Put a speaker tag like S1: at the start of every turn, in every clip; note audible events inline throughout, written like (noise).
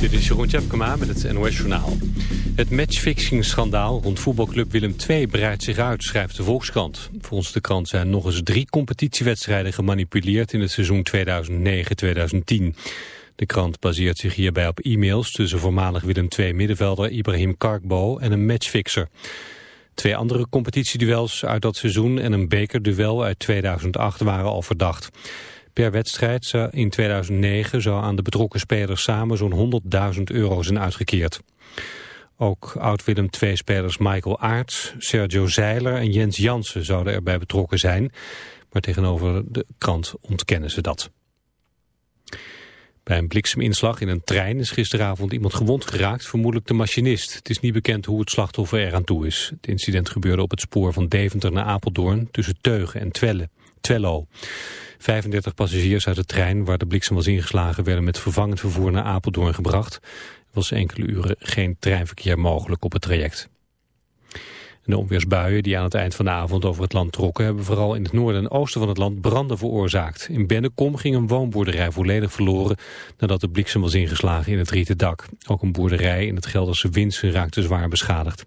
S1: Dit is Jeroen Tjepkema met het NOS Journaal. Het matchfixing-schandaal rond voetbalclub Willem II breidt zich uit, schrijft de Volkskrant. Volgens de krant zijn nog eens drie competitiewedstrijden gemanipuleerd in het seizoen 2009-2010. De krant baseert zich hierbij op e-mails tussen voormalig Willem II-middenvelder Ibrahim Karkbo en een matchfixer. Twee andere competitieduels uit dat seizoen en een bekerduel uit 2008 waren al verdacht. Per wedstrijd in 2009 zou aan de betrokken spelers samen zo'n 100.000 euro zijn uitgekeerd. Ook oud-Willem II-spelers Michael Aerts, Sergio Zeiler en Jens Jansen zouden erbij betrokken zijn. Maar tegenover de krant ontkennen ze dat. Bij een blikseminslag in een trein is gisteravond iemand gewond geraakt, vermoedelijk de machinist. Het is niet bekend hoe het slachtoffer eraan toe is. Het incident gebeurde op het spoor van Deventer naar Apeldoorn tussen Teugen en Twelle, Twello. 35 passagiers uit de trein waar de bliksem was ingeslagen werden met vervangend vervoer naar Apeldoorn gebracht. Er was enkele uren geen treinverkeer mogelijk op het traject. De onweersbuien die aan het eind van de avond over het land trokken... hebben vooral in het noorden en oosten van het land branden veroorzaakt. In Bennekom ging een woonboerderij volledig verloren... nadat de bliksem was ingeslagen in het rieten dak. Ook een boerderij in het Gelderse Winsen raakte zwaar beschadigd.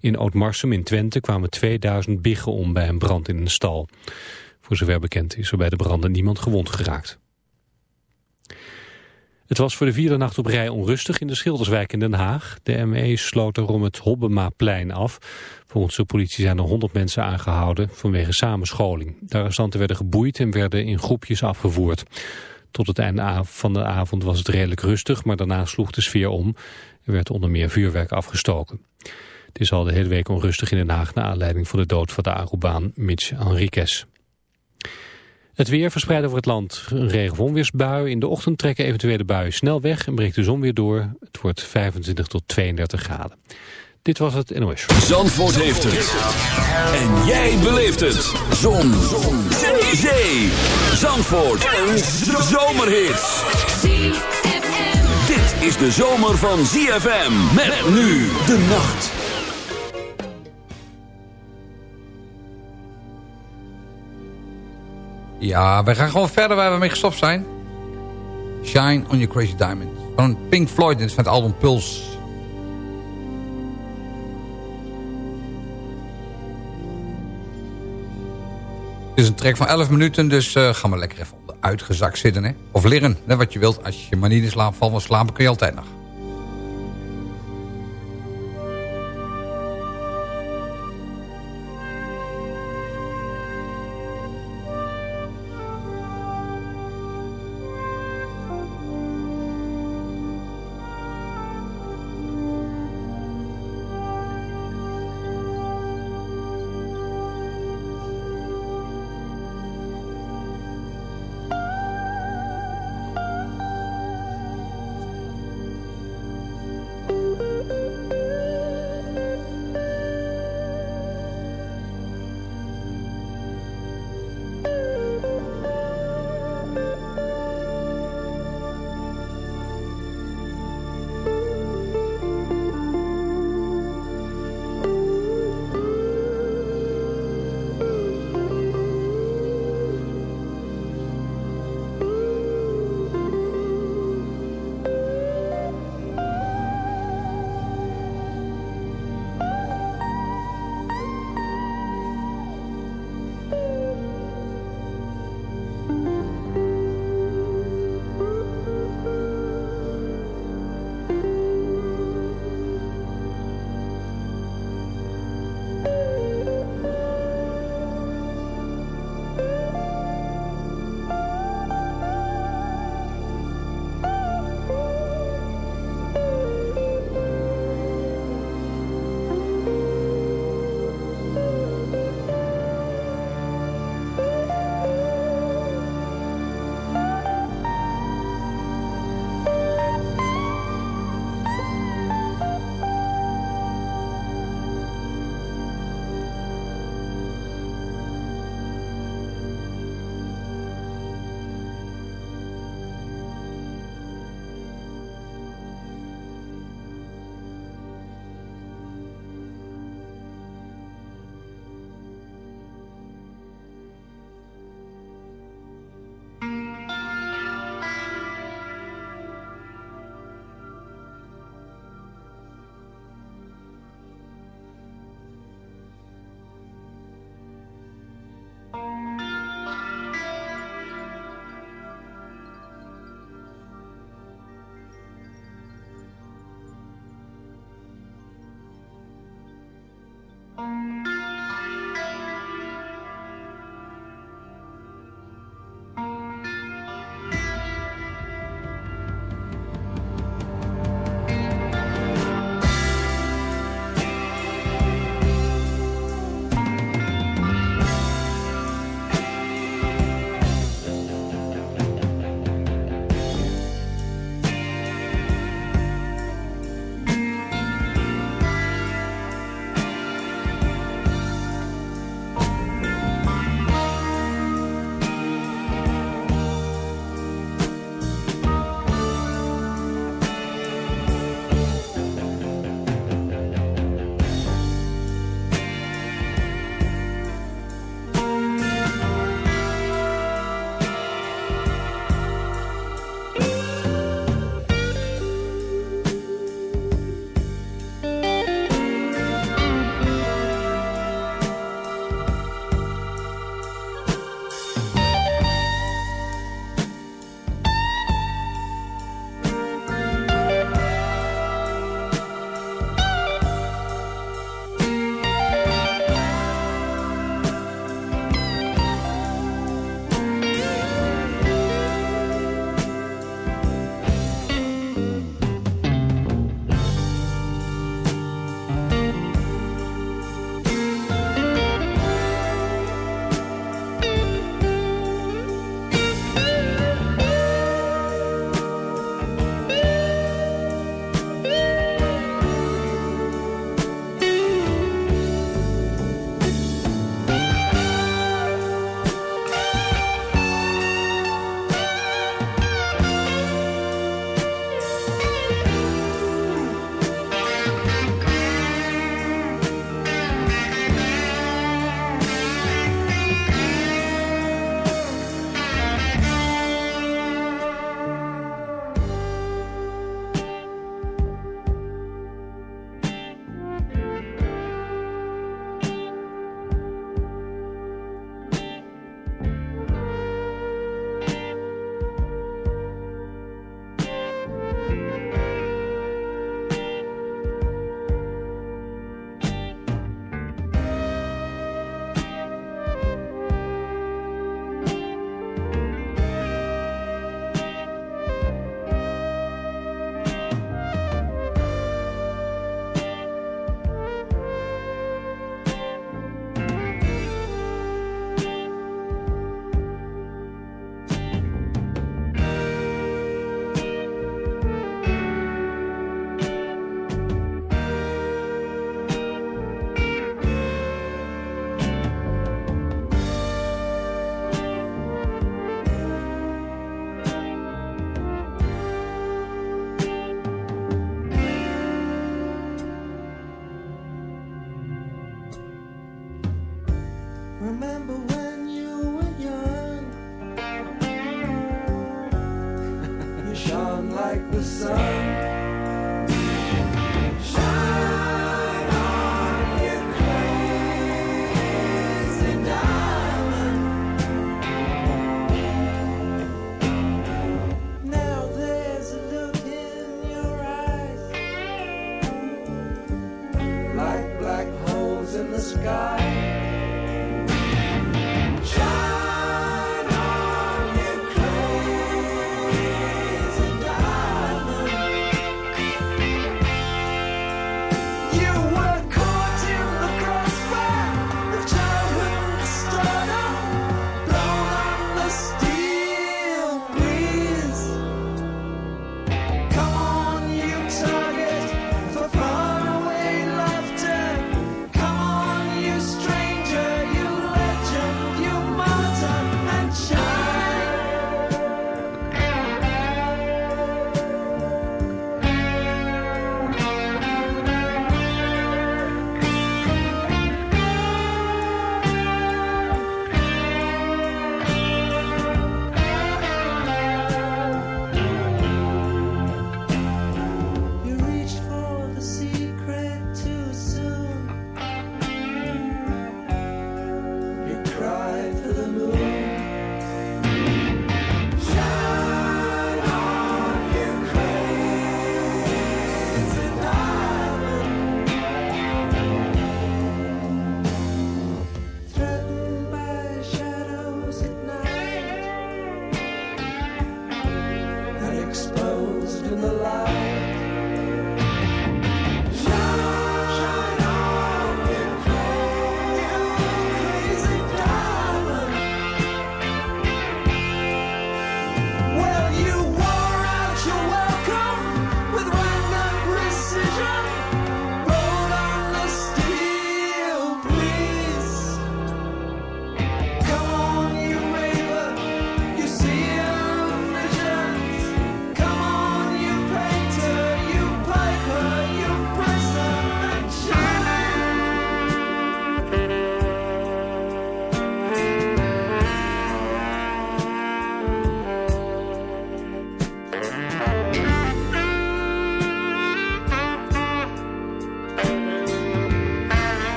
S1: In Ootmarsum in Twente kwamen 2000 biggen om bij een brand in een stal. Voor zover bekend is er bij de branden niemand gewond geraakt. Het was voor de vierde nacht op rij onrustig in de Schilderswijk in Den Haag. De ME sloot erom het Hobbemaplein af. Volgens de politie zijn er 100 mensen aangehouden vanwege samenscholing. De arrestanten werden geboeid en werden in groepjes afgevoerd. Tot het einde van de avond was het redelijk rustig, maar daarna sloeg de sfeer om. Er werd onder meer vuurwerk afgestoken. Het is al de hele week onrustig in Den Haag... naar aanleiding van de dood van de Arubaan Mitch Henriquez. Het weer verspreidt over het land. Een regen- onweersbui. In de ochtend trekken eventuele buien snel weg en breekt de zon weer door. Het wordt 25 tot 32 graden. Dit was het NOS.
S2: Zandvoort heeft het. En jij beleeft het. Zon. zon. Zee. Zandvoort. Een zomerhit. Dit is de zomer van ZFM. Met nu de nacht.
S3: Ja, we gaan gewoon verder waar we mee gestopt zijn. Shine on Your Crazy Diamond. Van Pink Floyd, dit is van het album Pulse. Het is een track van 11 minuten, dus uh, ga maar lekker even uitgezakt zitten. Hè? Of liggen, net wat je wilt. Als je maar niet in slaap valt, want slapen kun je altijd nog.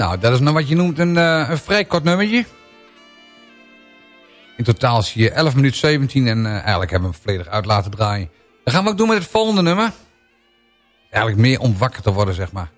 S4: Nou, dat is nou wat je noemt een, uh, een vrij kort nummertje. In totaal zie je 11 minuten 17 en uh, eigenlijk hebben we hem volledig uit laten draaien. Dan gaan we ook doen met het volgende nummer. Eigenlijk meer om wakker te worden, zeg maar.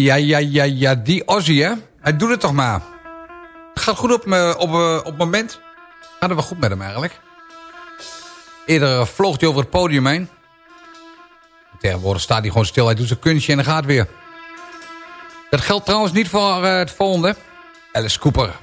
S3: Ja, ja, ja, ja, die Ozzy, hè? Hij doet het toch maar. Gaat goed op, me, op, uh, op het moment. Gaat het wel goed met hem eigenlijk. Eerder vloog hij over het podium heen. Tegenwoordig staat hij gewoon stil. Hij doet zijn kunstje en dan gaat weer. Dat geldt trouwens niet voor het volgende. Alice Cooper.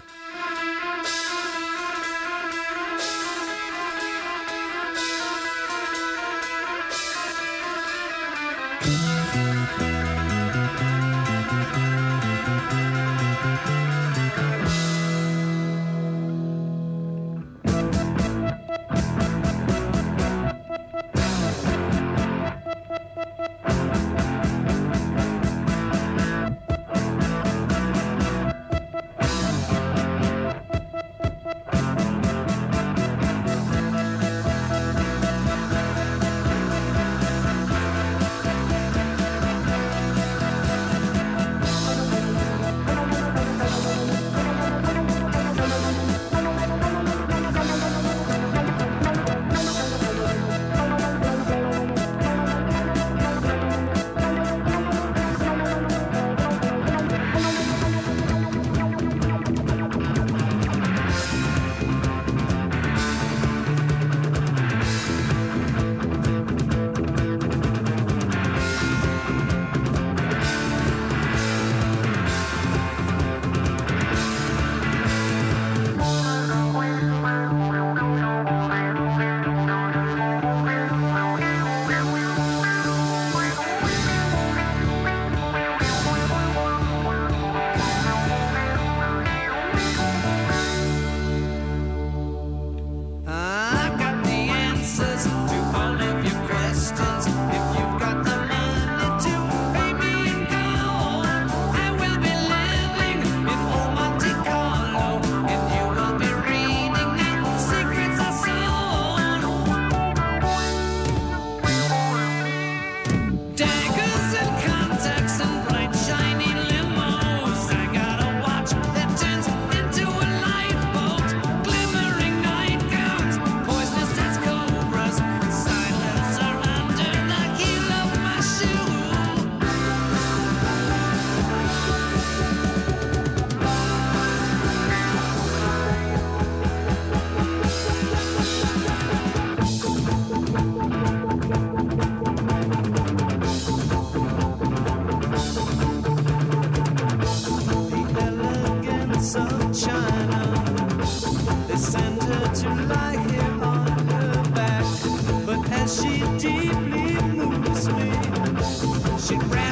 S3: should brag.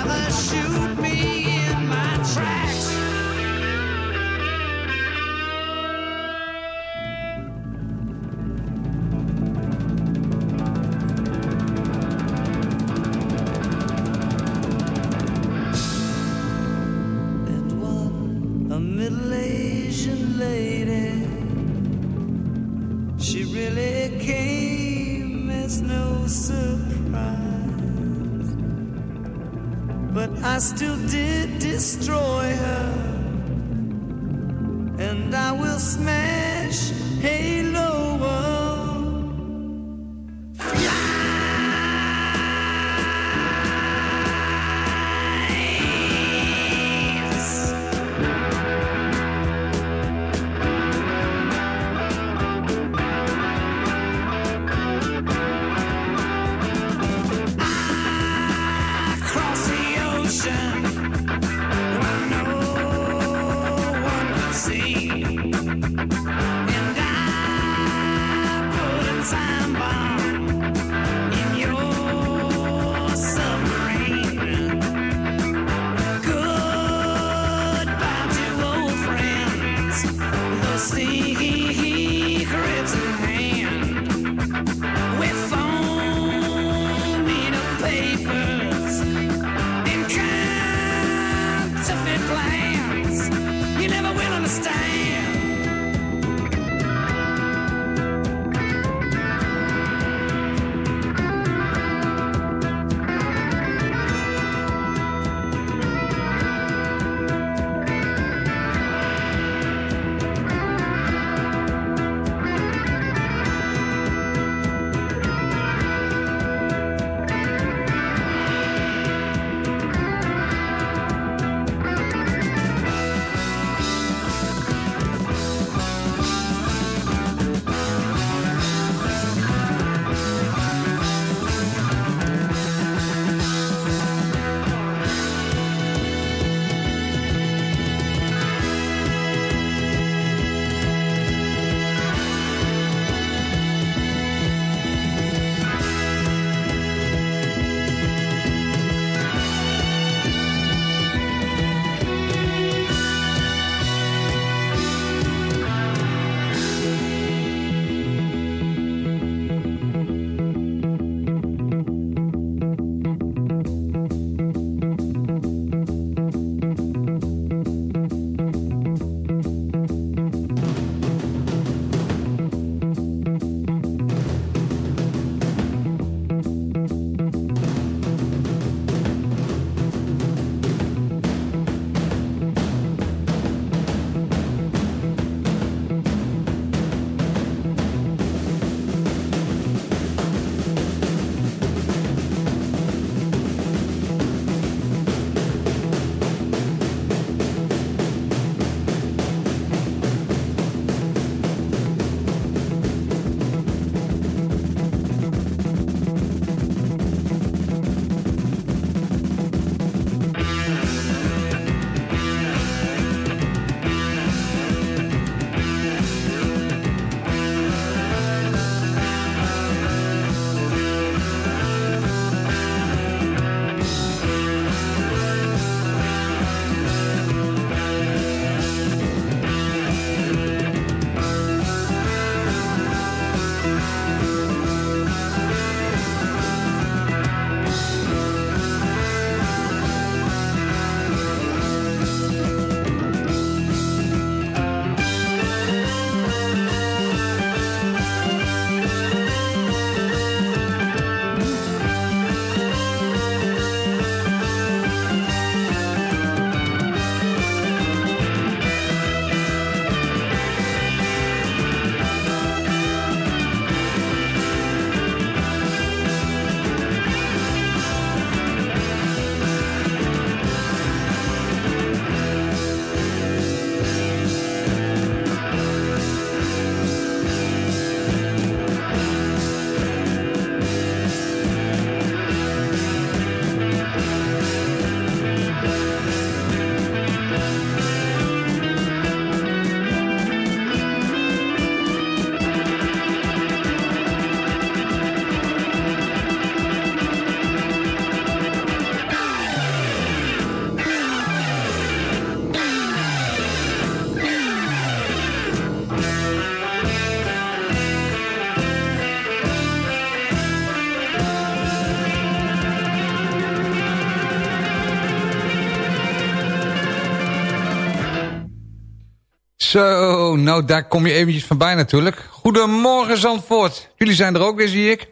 S5: Zo, nou daar kom je eventjes van bij natuurlijk. Goedemorgen Zandvoort. Jullie zijn er ook weer, zie ik.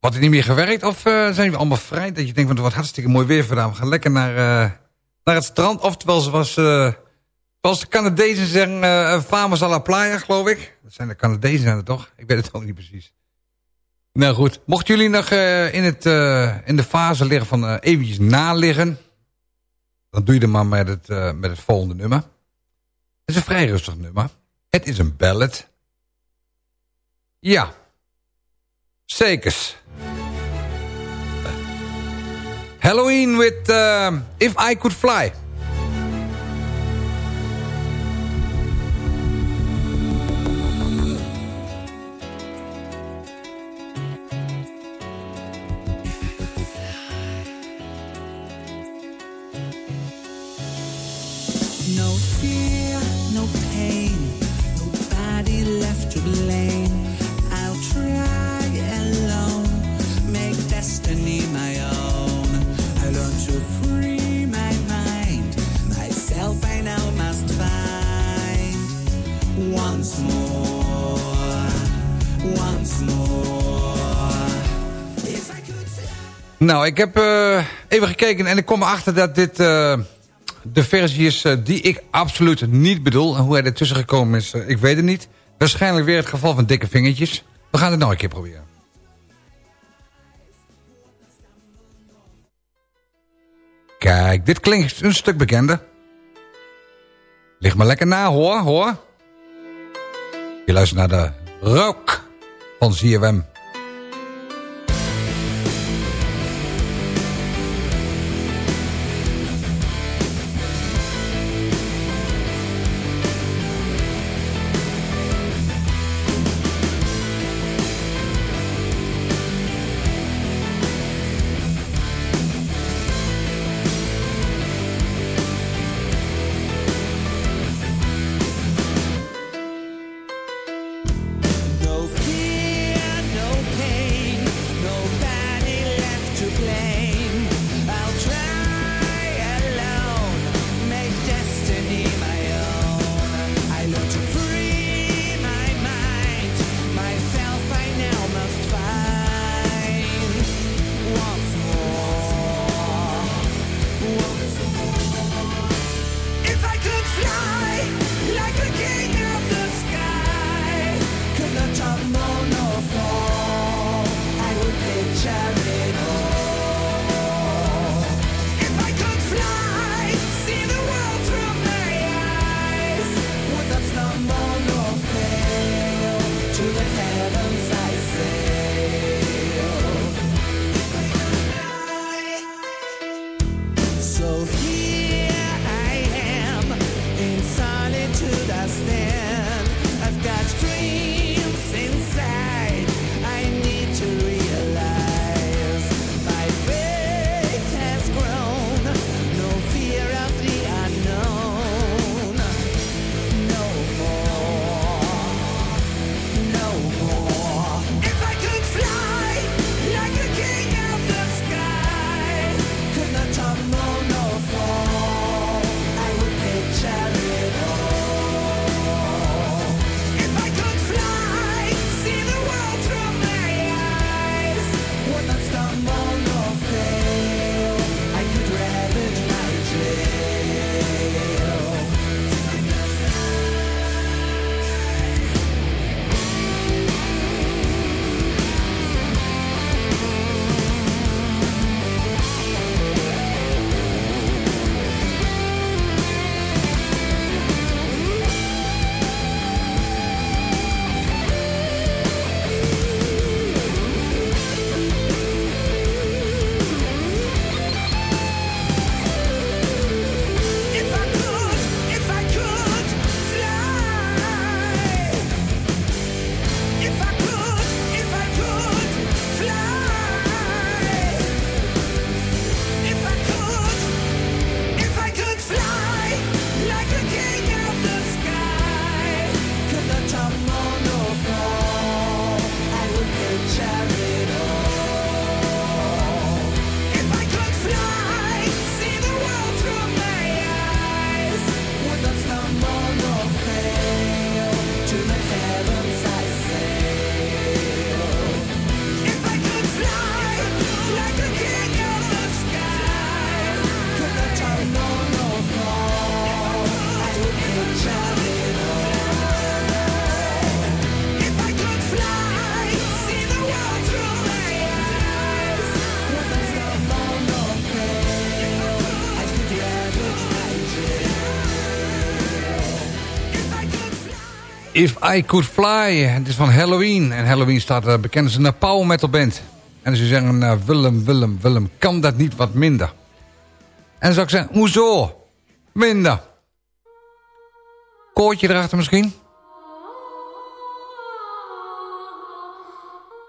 S5: Wat er niet meer gewerkt of uh, zijn we allemaal vrij? Dat je denkt, van, het wordt hartstikke mooi weer vandaag. We gaan lekker naar, uh, naar het strand. Oftewel, zoals, uh, zoals de Canadezen zeggen, uh, famous à geloof ik. Dat zijn de Canadezen, zijn het toch? Ik weet het ook niet precies. Nou goed, mochten jullie nog in, het, in de fase liggen van eventjes naliggen... dan doe je er maar met het, met het volgende nummer. Het is een vrij rustig nummer. Het is een ballad. Ja. Zekers. Halloween with uh, If I Could Fly. Nou, ik heb uh, even gekeken en ik kom erachter dat dit uh, de versie is uh, die ik absoluut niet bedoel. En hoe hij ertussen gekomen is, ik weet het niet. Waarschijnlijk weer het geval van dikke vingertjes. We gaan het nou een keer proberen. Kijk, dit klinkt een stuk bekender. Ligt maar lekker na, hoor, hoor. Je luistert naar de rook van ZFM. If I Could Fly. Het is van Halloween. En Halloween staat uh, bekend als een power metal band. En ze zeggen, uh, Willem, Willem, Willem, kan dat niet wat minder? En dan zou ik zeggen, hoezo? Minder. Koortje erachter misschien?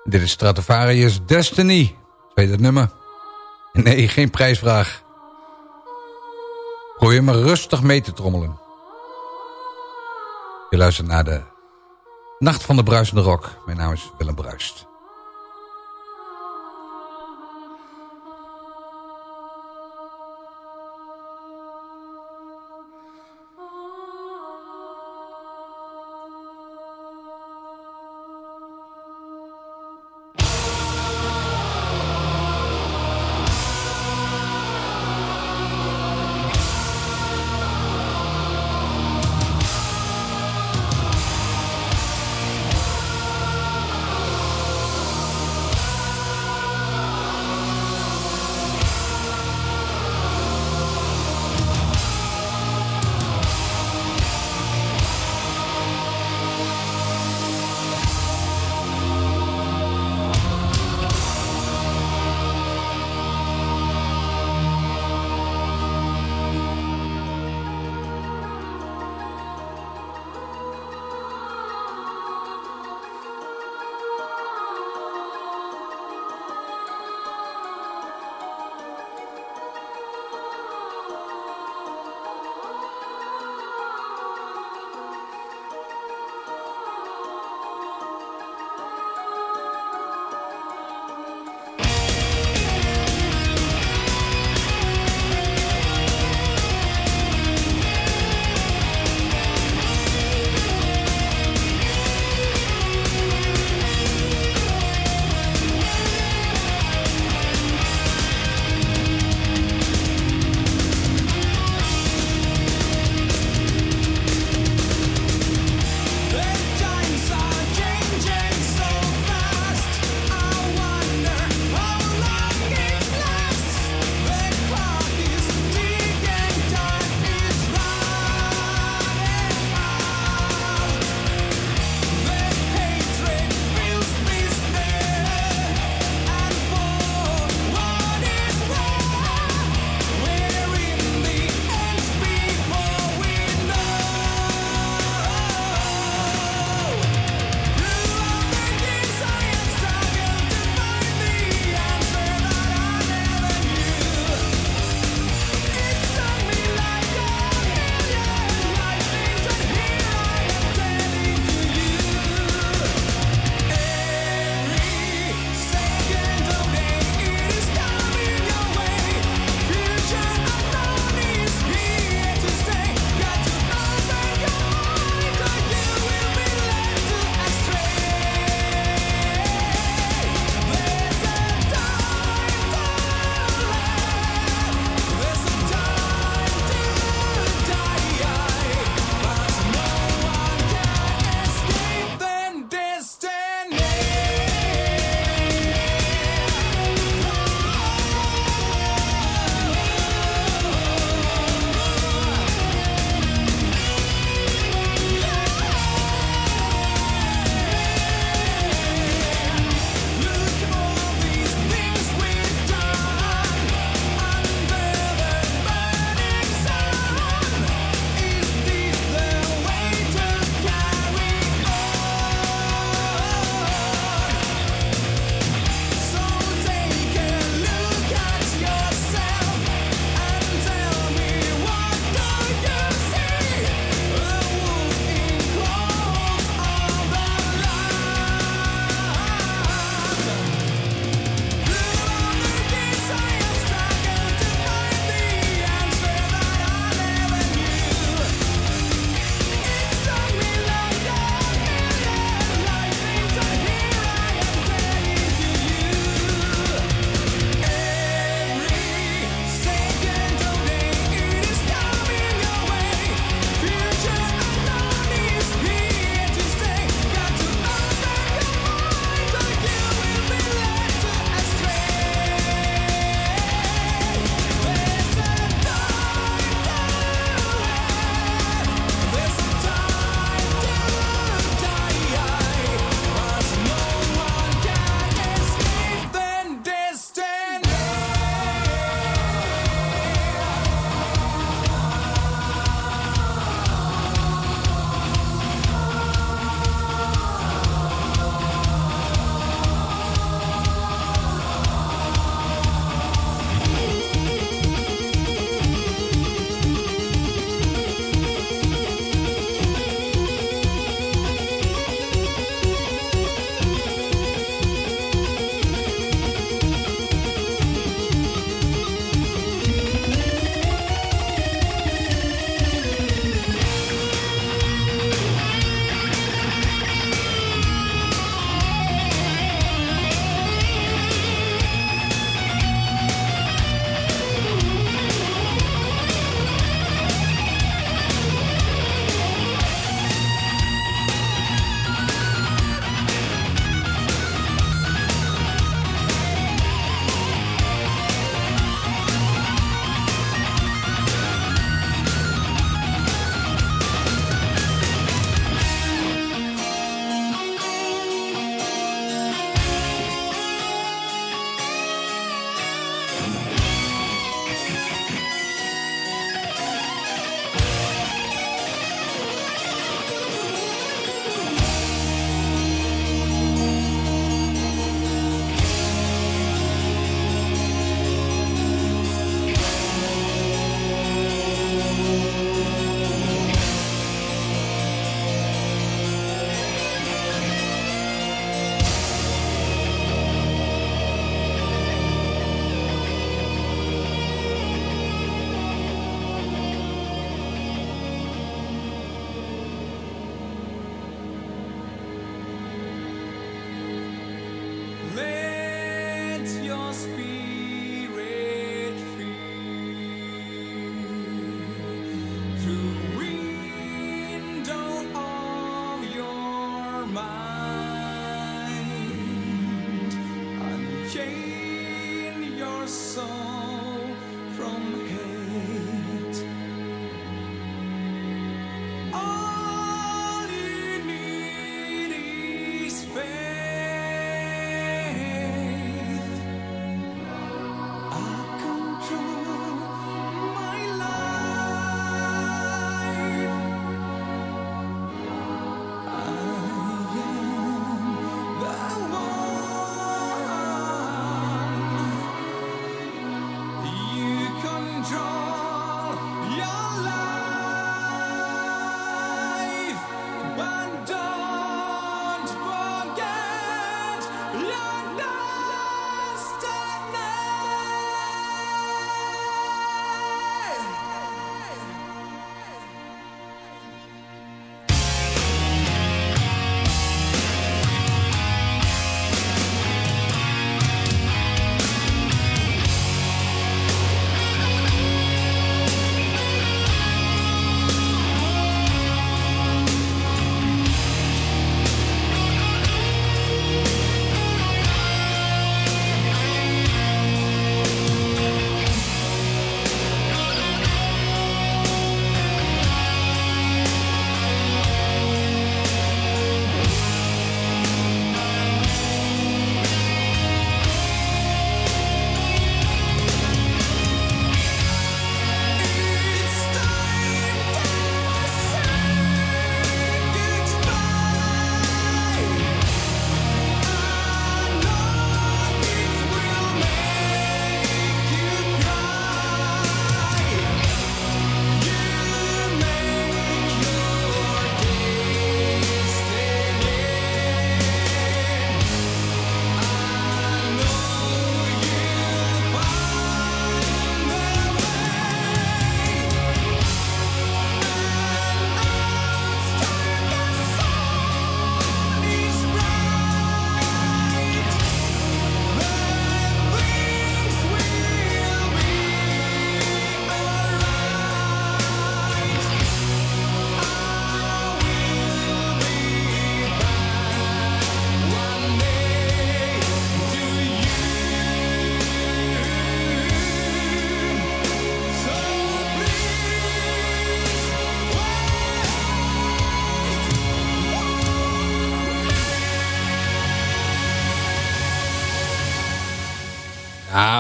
S5: Dit is Stratovarius Destiny. Weet het nummer? Nee, geen prijsvraag. Probeer maar rustig mee te trommelen. Je luistert naar de Nacht van de Bruisende Rock. Mijn naam is Willem Bruist.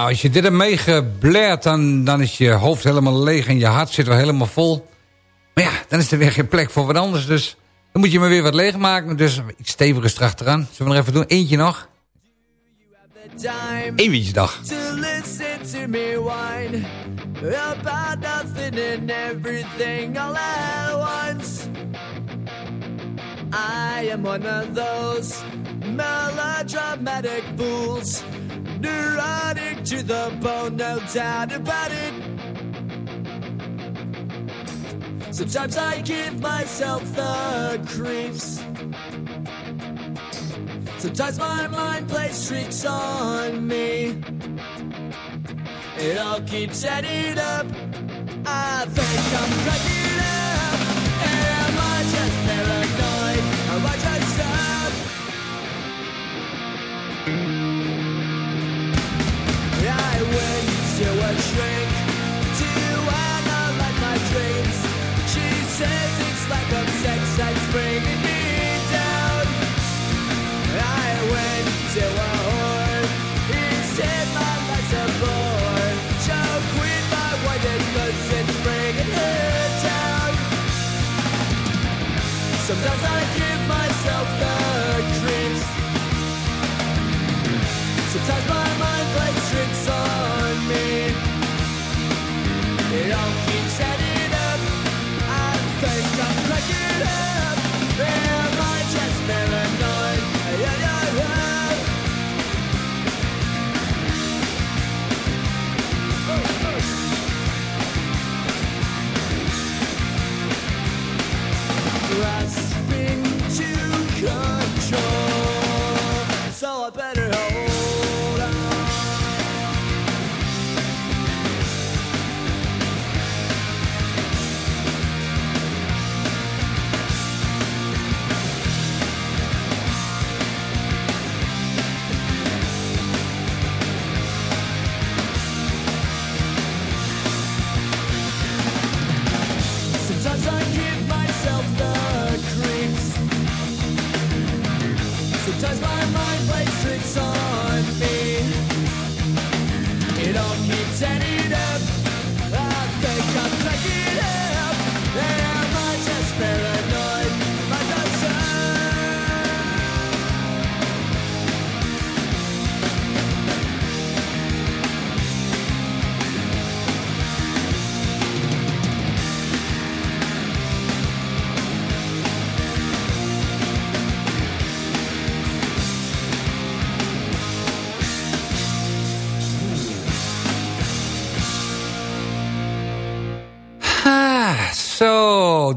S3: Als je dit hebt meegebleerd, dan, dan is je hoofd helemaal leeg en je hart zit wel helemaal vol. Maar ja, dan is er weer geen plek voor wat anders. Dus dan moet je maar weer wat leegmaken. Dus iets steviger erachteraan. Zullen we nog even doen? Eentje nog. Eén dag. About nothing and everything all at once. I am one of those melodramatic fools. Neurotic to the bone, no doubt about it. Sometimes I give myself the creeps. Sometimes my mind plays tricks on me. It all keeps adding up. I think I'm cracking up. Am I just paranoid? A shrink to my dreams. She says it's like a sex that's bringing me down. I went to a whore. He said my life's a bore. My it's bringing her down. Sometimes I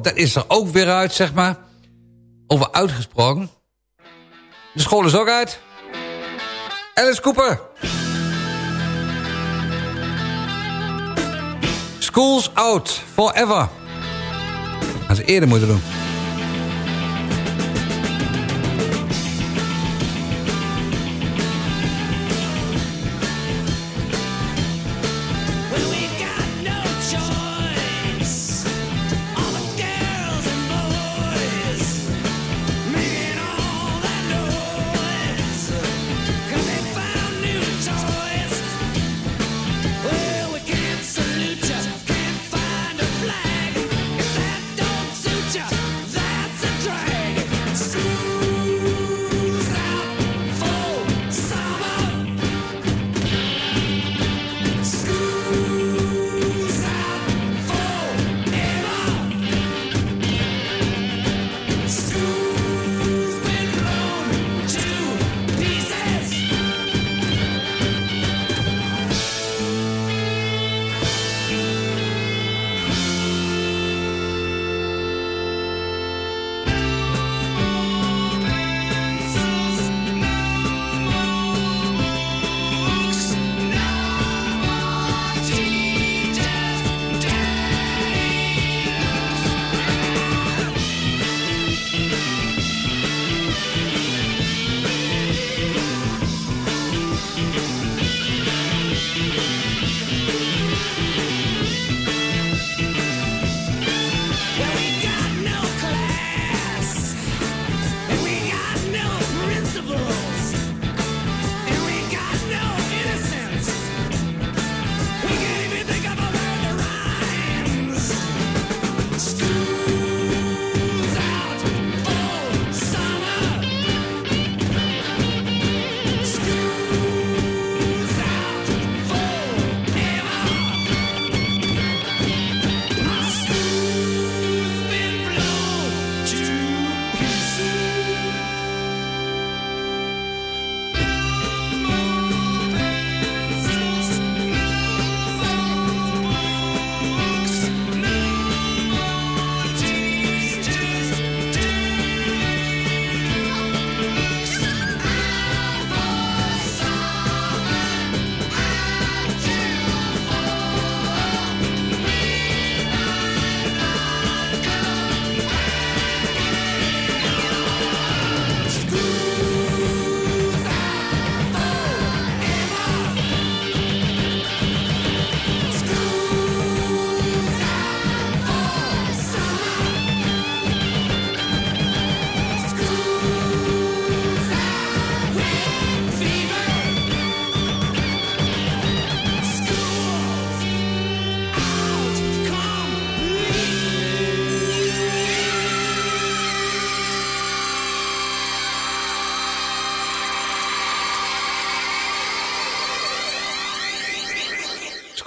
S3: dat is er ook weer uit, zeg maar. Over uitgesproken. De school is ook uit. Alice Cooper. School's out forever. Dat ze eerder moeten doen.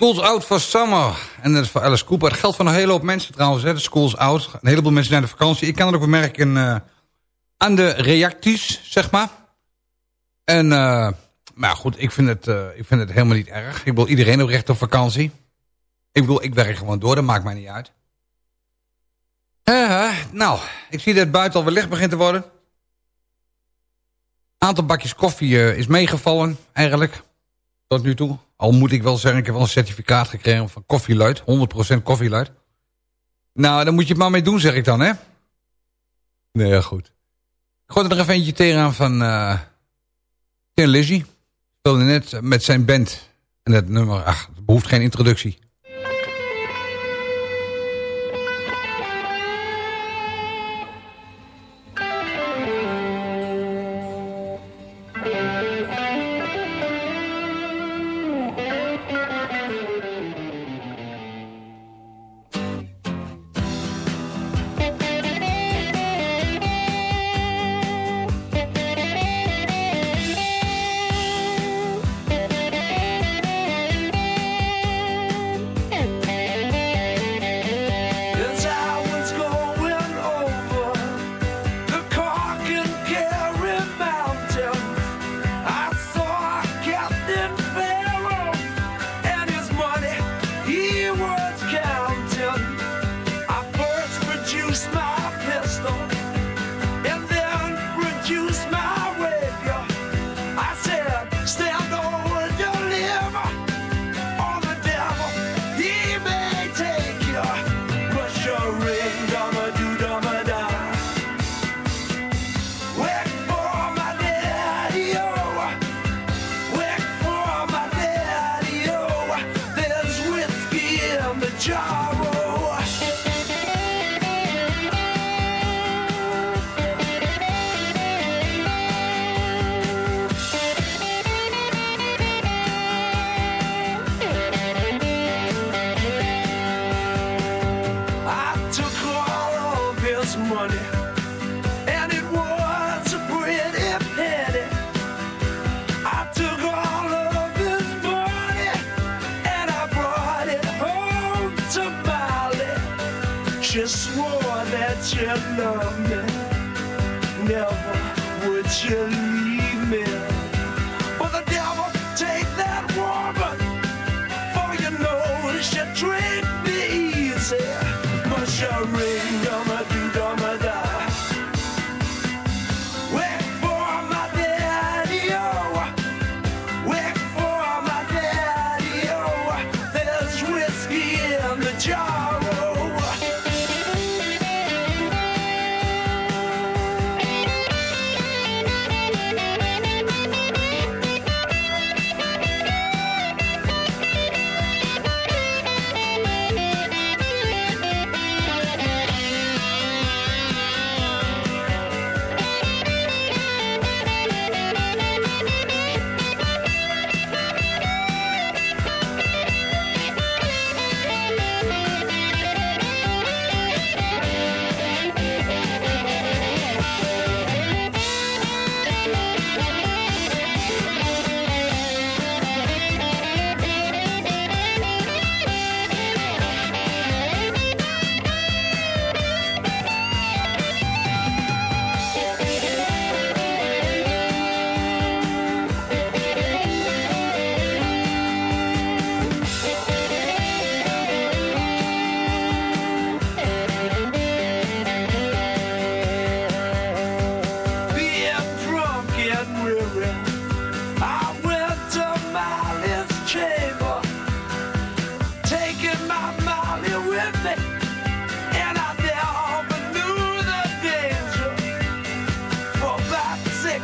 S3: School's Out for Summer. En dat is voor Alice Cooper. Dat geldt voor een hele hoop mensen trouwens. Hè. De School's Out. Een heleboel mensen naar de vakantie. Ik kan het ook bemerken uh, aan de reacties, zeg maar. En, uh, maar goed, ik vind, het, uh, ik vind het helemaal niet erg. Ik wil iedereen ook recht op vakantie. Ik bedoel, ik werk gewoon door. Dat maakt mij niet uit. nou, ik zie dat het buiten alweer licht begint te worden. aantal bakjes koffie is meegevallen, eigenlijk. Tot nu toe. Al moet ik wel zeggen, ik heb wel een certificaat gekregen van koffieluid. 100% koffieluid. Nou, daar moet je het maar mee doen, zeg ik dan, hè? Nee, goed. Ik gooi er nog even eentje tegen van uh, Tin Lizzy. Speelde net met zijn band. En dat nummer, ach, het behoeft geen introductie.
S6: you swore that you loved me, never would you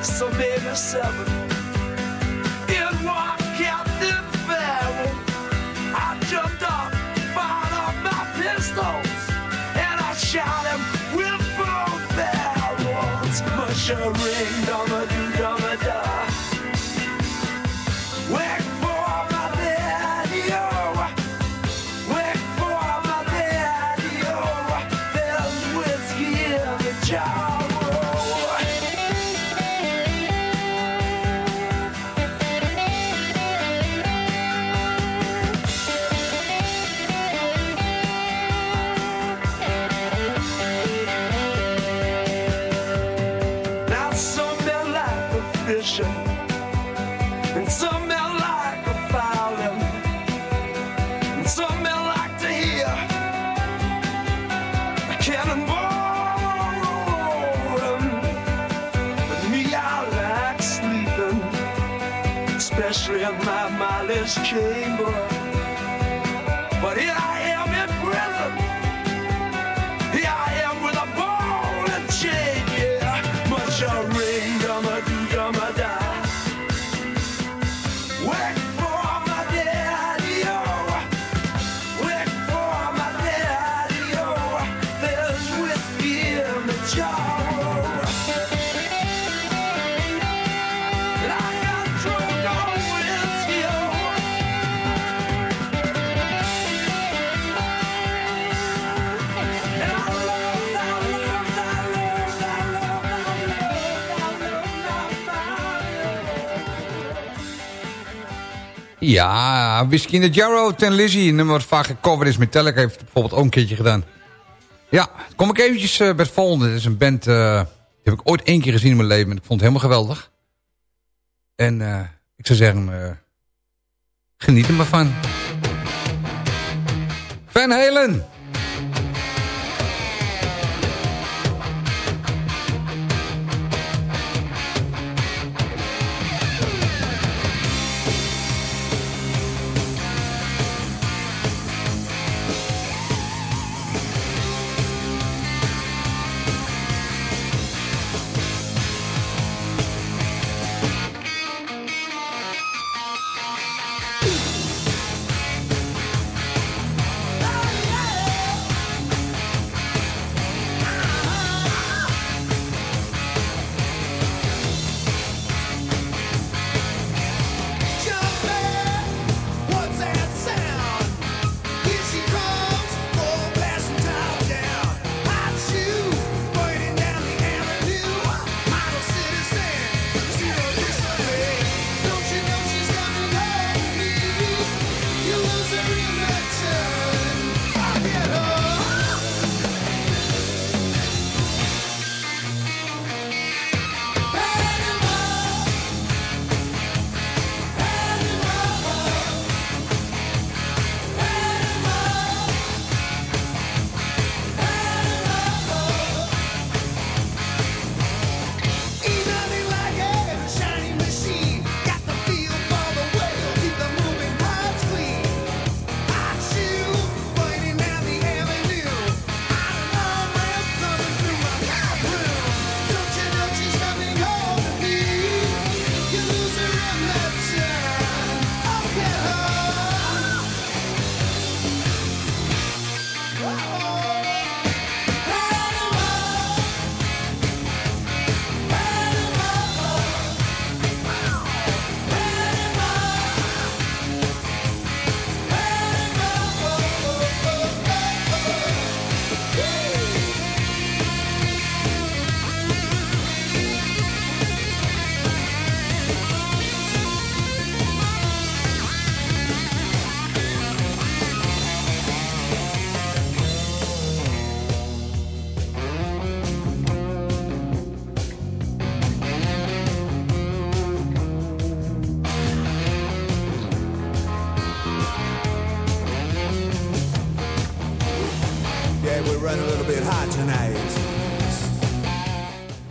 S6: So baby, seven. In Captain Farrell. I jumped up, fired my pistols, and I shot him with both barrels. chambers.
S5: Ja, Whiskey in the Jarrow, Ten Lizzy. Nummer vaak gecoverd is. Metallica heeft het bijvoorbeeld ook een keertje gedaan. Ja, kom ik eventjes uh, bij het volgende. Dit is een band, uh, die heb ik ooit één keer gezien in mijn leven. En ik vond het helemaal geweldig. En uh, ik zou zeggen, geniet er maar van. Van Halen!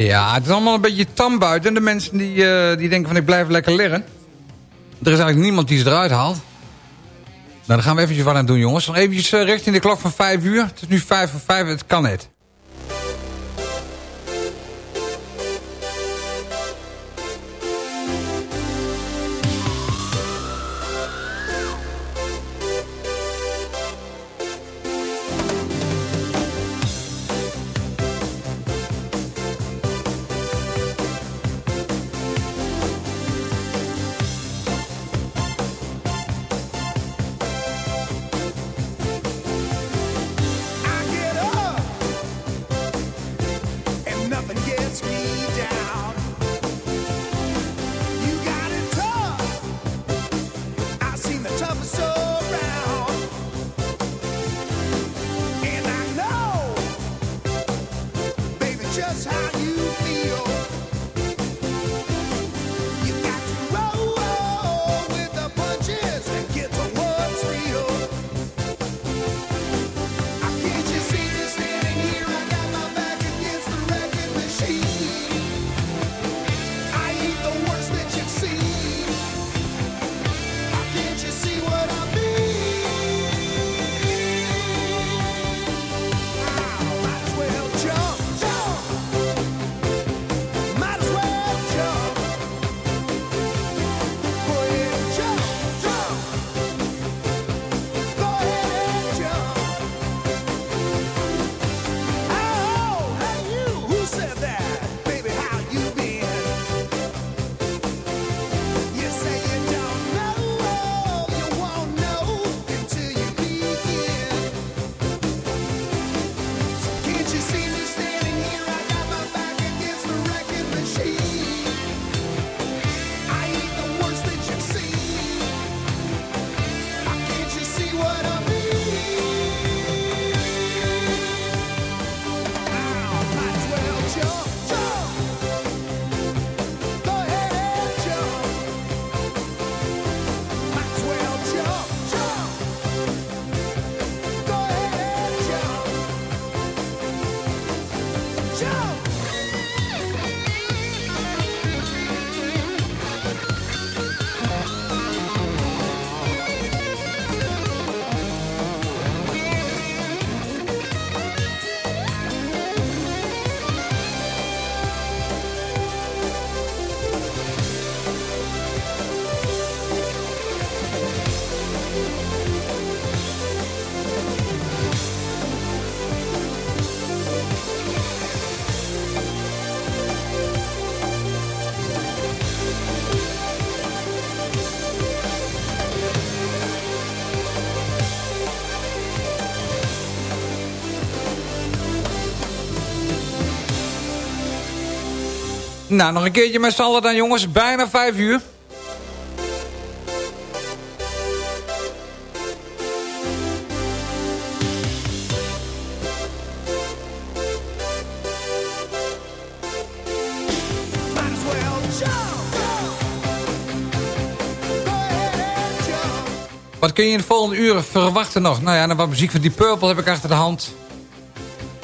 S7: Ja, het is allemaal een beetje tam buiten. De mensen die, uh, die denken van ik blijf lekker liggen. Er is eigenlijk niemand die ze eruit haalt. Nou, dan gaan we eventjes wat aan doen, jongens. Dan eventjes uh, richting de klok van 5 uur. Het is nu 5 voor 5, het kan net. Nou, nog een keertje met z'n allen dan jongens. Bijna vijf uur. Wat kun je in de volgende uren verwachten nog? Nou ja, dan wat muziek van die Purple heb ik achter de hand.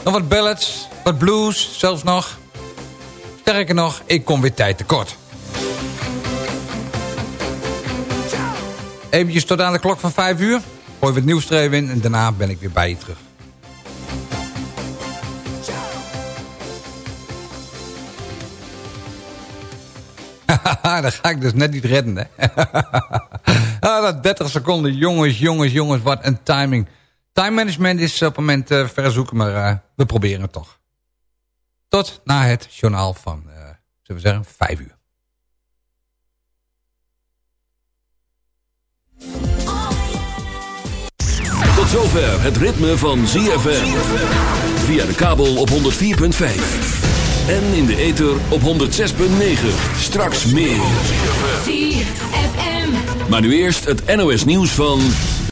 S7: Nog wat ballads, wat blues, zelfs nog. Sterker nog, ik kom weer tijd tekort. Eventjes tot aan de klok van 5 uur. Gooi we het nieuws er in en daarna ben ik weer bij je terug. (laughs) dat ga ik dus net niet redden, hè. (laughs) ah, dat 30 seconden, jongens, jongens, jongens, wat een timing. Time management is op het moment uh, verzoeken, maar uh, we proberen het toch. Tot na het journaal van, uh, zullen we zeggen, 5 uur.
S2: Tot zover het ritme van ZFM. Via de kabel op 104.5. En in de ether op 106.9. Straks meer.
S4: ZFM.
S2: Maar nu eerst het NOS nieuws van...